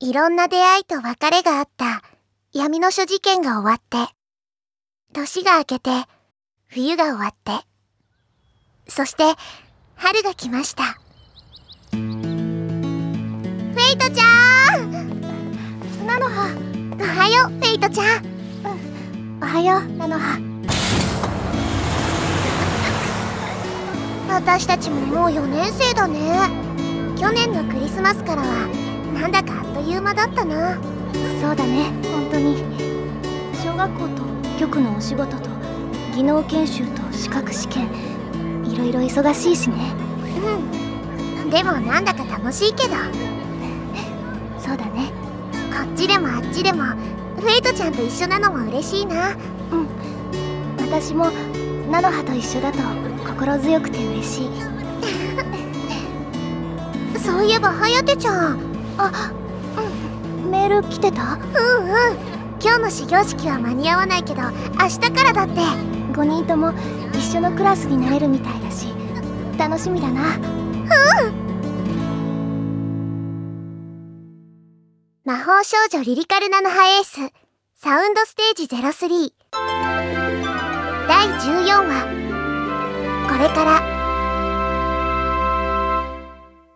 いろんな出会いと別れがあった闇の書事件が終わって、年が明けて、冬が終わって、そして春が来ました。フェイトちゃんなのはおはよう、フェイトちゃん。おはよう、なのは。私たちももう4年生だね。去年のクリスマスからはなんだかいう間だったな。そうだね。本当に。小学校と局のお仕事と技能研修と資格試験。いろいろ忙しいしね。うん。でもなんだか楽しいけど。そうだね。こっちでもあっちでもフェイトちゃんと一緒なのも嬉しいな。うん。私も菜の葉と一緒だと心強くて嬉しい。そういえば颯ちゃん。あうんメール来てた？うんうん。今日の始業式は間に合わないけど明日からだって。5人とも一緒のクラスになれるみたいだし楽しみだな。うん。魔法少女リリカルナノハエースサウンドステージ03第14話。これから